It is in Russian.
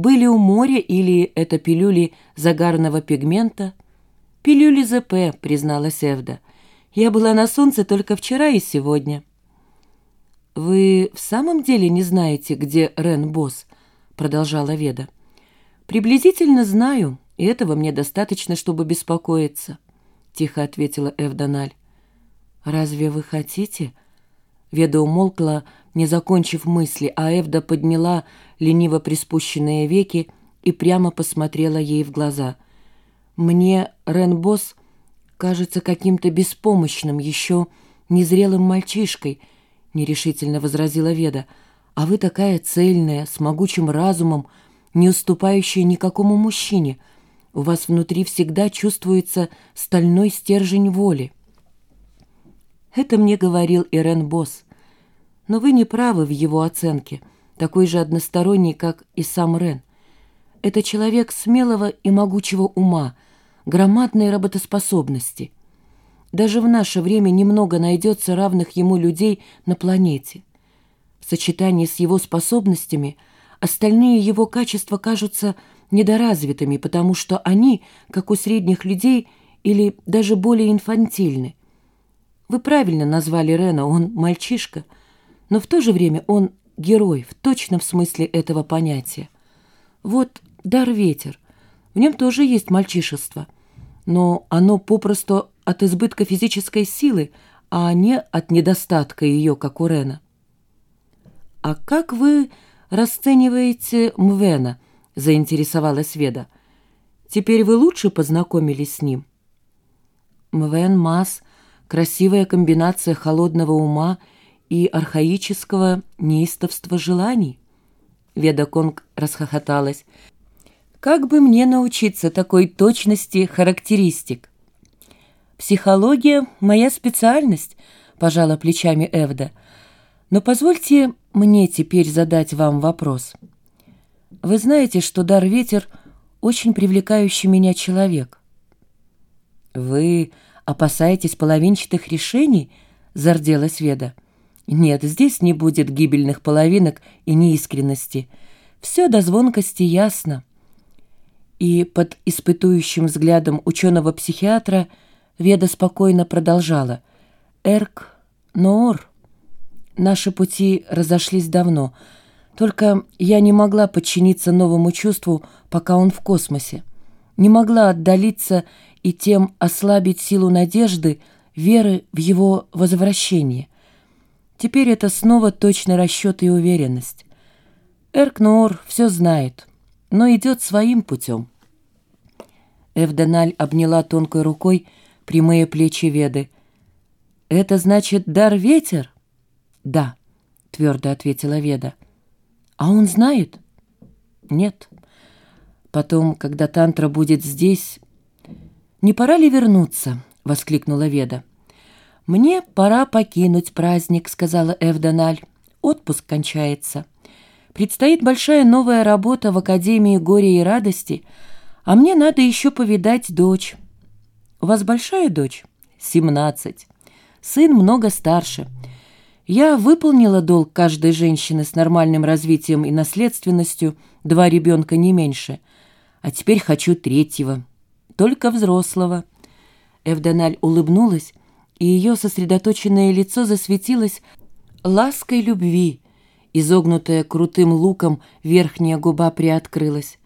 Были у моря или это пилюли загарного пигмента? Пилюли ЗП, призналась Эвда. Я была на солнце только вчера и сегодня. «Вы в самом деле не знаете, где Рен Босс?» — продолжала Веда. «Приблизительно знаю, и этого мне достаточно, чтобы беспокоиться», — тихо ответила Эвдональ. «Разве вы хотите?» Веда умолкла, не закончив мысли, а Эвда подняла лениво приспущенные веки и прямо посмотрела ей в глаза. «Мне Рен Босс кажется каким-то беспомощным, еще незрелым мальчишкой», — нерешительно возразила Веда. «А вы такая цельная, с могучим разумом, не уступающая никакому мужчине. У вас внутри всегда чувствуется стальной стержень воли». Это мне говорил Ирен Босс. Но вы не правы в его оценке, такой же односторонний, как и сам Рен. Это человек смелого и могучего ума, громадной работоспособности. Даже в наше время немного найдется равных ему людей на планете. В сочетании с его способностями остальные его качества кажутся недоразвитыми, потому что они, как у средних людей, или даже более инфантильны. Вы правильно назвали Рена, он мальчишка, но в то же время он герой в точном смысле этого понятия. Вот дар ветер, в нем тоже есть мальчишество, но оно попросту от избытка физической силы, а не от недостатка ее, как у Рена. «А как вы расцениваете Мвена?» — заинтересовалась Веда. «Теперь вы лучше познакомились с ним?» Мвен Мас — красивая комбинация холодного ума и архаического неистовства желаний. Веда Конг расхохоталась. «Как бы мне научиться такой точности характеристик?» «Психология — моя специальность», — пожала плечами Эвда. «Но позвольте мне теперь задать вам вопрос. Вы знаете, что дар ветер — очень привлекающий меня человек?» «Вы опасаетесь половинчатых решений?» — зарделась Веда. «Нет, здесь не будет гибельных половинок и неискренности. Все до звонкости ясно». И под испытующим взглядом ученого-психиатра — Веда спокойно продолжала. «Эрк, Ноор, наши пути разошлись давно, только я не могла подчиниться новому чувству, пока он в космосе. Не могла отдалиться и тем ослабить силу надежды, веры в его возвращение. Теперь это снова точный расчет и уверенность. Эрк Ноор все знает, но идет своим путем». Эвденаль обняла тонкой рукой прямые плечи Веды. «Это значит дар ветер?» «Да», — твердо ответила Веда. «А он знает?» «Нет. Потом, когда Тантра будет здесь...» «Не пора ли вернуться?» — воскликнула Веда. «Мне пора покинуть праздник», — сказала Эвдональ. «Отпуск кончается. Предстоит большая новая работа в Академии горя и радости, а мне надо еще повидать дочь». У вас большая дочь? Семнадцать. Сын много старше. Я выполнила долг каждой женщины с нормальным развитием и наследственностью, два ребенка не меньше. А теперь хочу третьего, только взрослого. Эвдональ улыбнулась, и ее сосредоточенное лицо засветилось лаской любви. Изогнутая крутым луком верхняя губа приоткрылась.